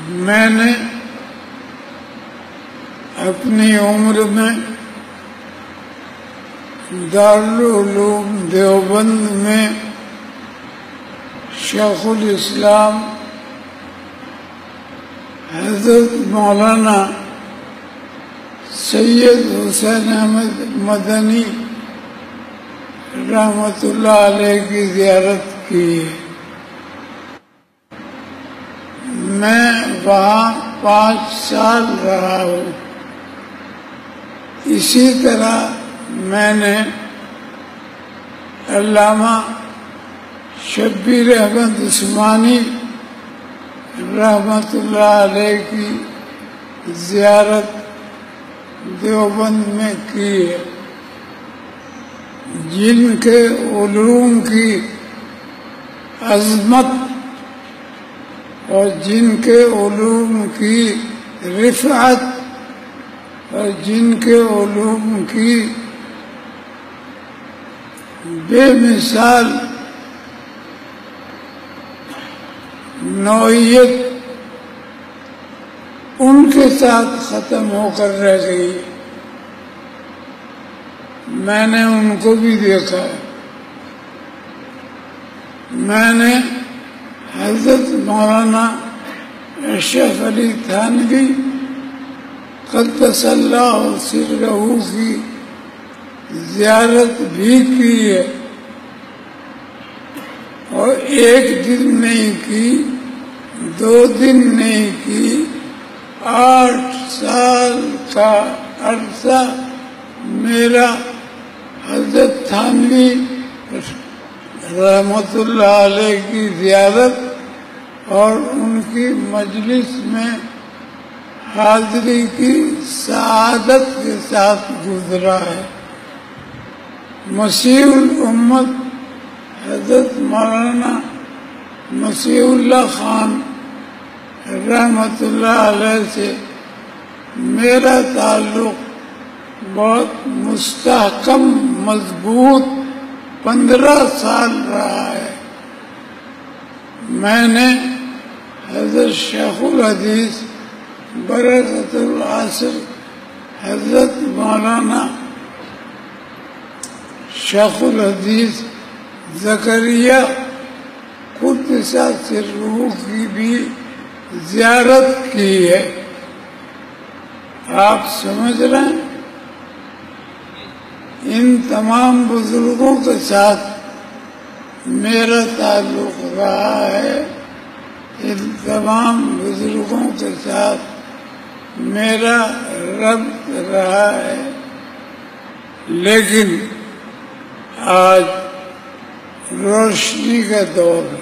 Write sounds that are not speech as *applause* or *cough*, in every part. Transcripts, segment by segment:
میں نے اپنی عمر میں دارالعلوم دیوبند میں شیخ الاسلام حضرت مولانا سید حسین احمد مدنی رحمت اللہ علیہ کی زیارت کی۔ ہے میں وہاں پانچ سال رہا ہوں۔ اسی طرح میں نے علامہ شبیر احمد عثمانی رحمت اللہ علیہ کی زیارت دیوبند میں کی ہے۔ جن کے علوم کی عظمت اور جن کے علوم کی رفعت اور جن کے علوم کی بے مثال نوعیت ان کے ساتھ ختم ہو کر رہ گئی۔ میں نے ان کو بھی دیکھا۔ میں نے حضرت مولانا اشرف علی تھانوی قدس اللہ سرہو کی زیارت بھی کی ہے اور ایک دن نہیں کی، دو دن نہیں کی، آٹھ سال کا عرصہ میرا حضرت تھانوی رحمت اللہ علیہ کی زیارت اور ان کی مجلس میں حاضری کی سعادت کے ساتھ گزرا ہے۔ مسیح الامت حضرت مولانا مسیح اللہ خان رحمت اللہ علیہ سے میرا تعلق بہت مستحکم، مضبوط پندرہ سال رہا ہے۔ میں نے حضرت شیخ الحدیث برکت العصر حضرت مولانا شیخ الحدیث زکریہ خود ساتھ روح کی بھی زیارت کی ہے۔ آپ سمجھ رہے ہیں؟ ان تمام بزرگوں کے ساتھ میرا تعلق رہا ہے، ان تمام بزرگوں کے ساتھ میرا ربط رہا ہے۔ لیکن آج روشنی کا دور ہے۔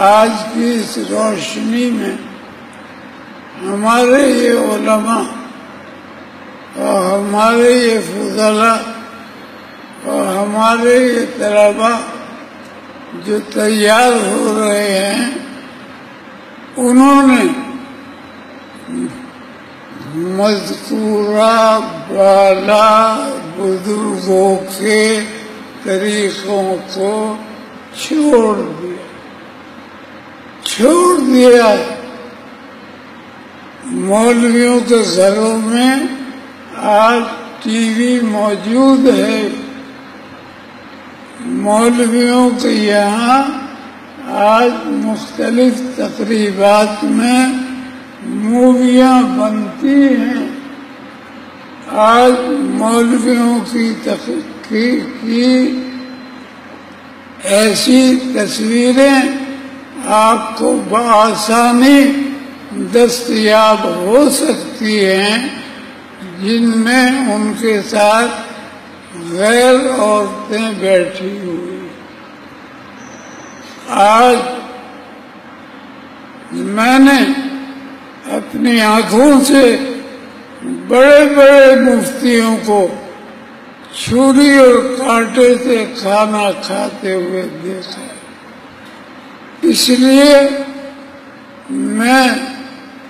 آج کی اس روشنی میں ہمارے یہ علماء اور ہمارے یہ فضلہ اور ہمارے یہ طلبا جو تیار ہو رہے ہیں، انہوں نے مذکورہ بالا بزرگوں کے طریقوں کو چھوڑ دیا۔ چھوڑ دیا۔ مولویوں کے گھروں میں آج ٹی وی موجود ہے۔ مولویوں کے یہاں آج مختلف تقریبات میں موویاں بنتی ہیں۔ آج مولویوں کی تحقیق کی ایسی تصویریں آپ کو بآسانی دستیاب ہو سکتی ہیں۔ جن میں ان کے ساتھ غیر عورتیں بیٹھی ہوئی۔ آج میں نے اپنی آنکھوں سے بڑے بڑے مفتیوں کو چھری اور کانٹے سے کھانا کھاتے ہوئے دیکھا۔ اس لیے میں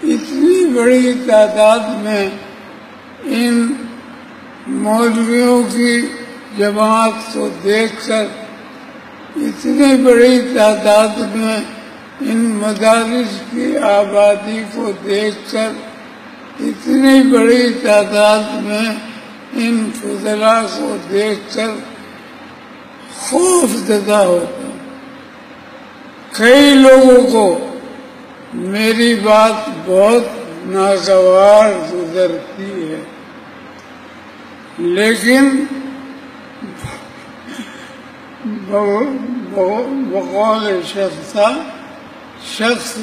اتنی بڑی تعداد میں ان مولویوں کی جماعت کو دیکھ کر اتنی بڑی تعداد میں ان مدارس کی آبادی کو دیکھ کر اتنی بڑی تعداد میں ان فضلہ کو دیکھ کر خوف زدہ ہوتا کئی لوگوں کو میری بات بہت ناگوار گزرتی ہے۔ لیکن بقول شخص شخص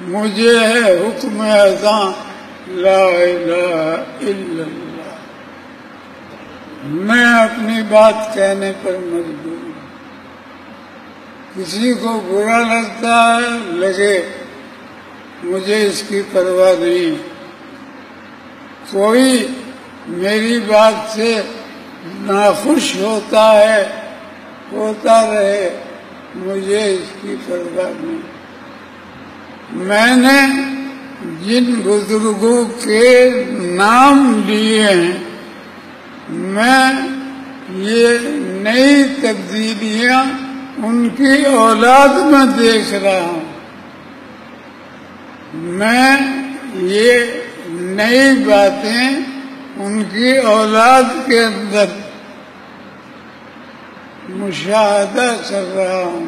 مجھے ہے حکم ازاں لا الہ الا اللہ۔ میں اپنی بات کہنے پر مجبور ہوں۔ کسی کو برا لگتا ہے، لگے۔ مجھے اس کی پرواہ نہیں۔ کوئی میری بات سے ناخوش ہوتا ہے، ہوتا رہے، مجھے اس کی پرواہ نہیں۔ میں نے جن بزرگوں کے نام لیے ہیں، میں یہ نئی تبدیلیاں ان کی اولاد میں دیکھ رہا ہوں۔ میں یہ نئی باتیں ان کی اولاد کے اندر مشاہدہ کر رہا ہوں۔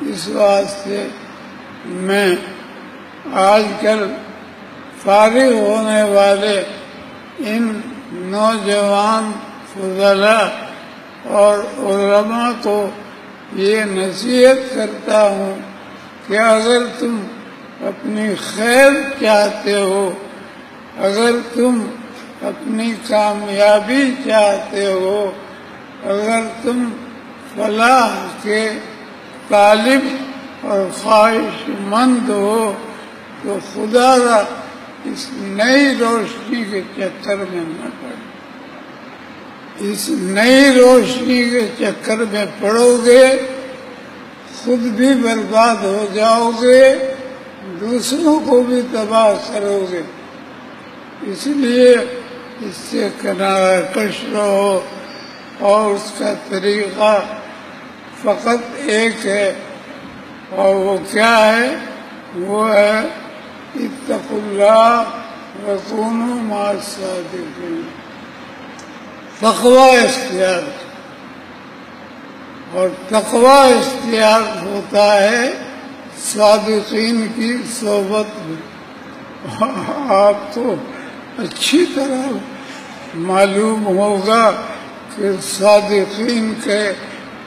اس واسطے میں آج کل فارغ ہونے والے ان نوجوان فضلہ اور علماء کو یہ نصیحت کرتا ہوں کہ اگر تم اپنی خیر چاہتے ہو، اگر تم اپنی کامیابی چاہتے ہو، اگر تم فلاح کے طالب اور خواہش مند ہو تو خدا را اس نئی روشنی کے چکر میں نہ پڑے اس نئی روشنی کے چکر میں پڑو گے، خود بھی برباد ہو جاؤ گے، دوسروں کو بھی تباہ کرو گے۔ اس لیے اس سے کنارہ کش رہو اور اس کا طریقہ فقط ایک ہے اور وہ کیا ہے؟ وہ ہے اتق اللہ رکون الصادقین۔ تقوی اختیار۔ اور تقوی اختیار ہوتا ہے صادقین کی صحبت میں۔ *laughs* آپ کو اچھی طرح معلوم ہوگا کہ صادقین کے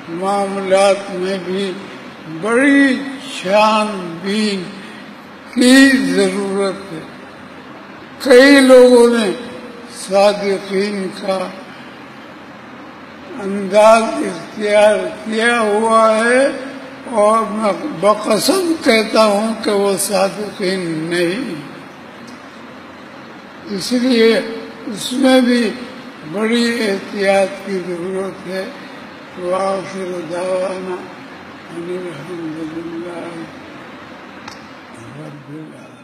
معاملات میں بھی بڑی شان بین کی ضرورت ہے۔ کئی لوگوں نے صادقین کا انداز اختیار کیا ہوا ہے اور میں بقسم کہتا ہوں کہ وہ صادقین نہیں۔ اس لیے اس میں بھی بڑی احتیاط کی ضرورت ہے۔ وآخر دعوانا ان الحمد للہ رب العالمين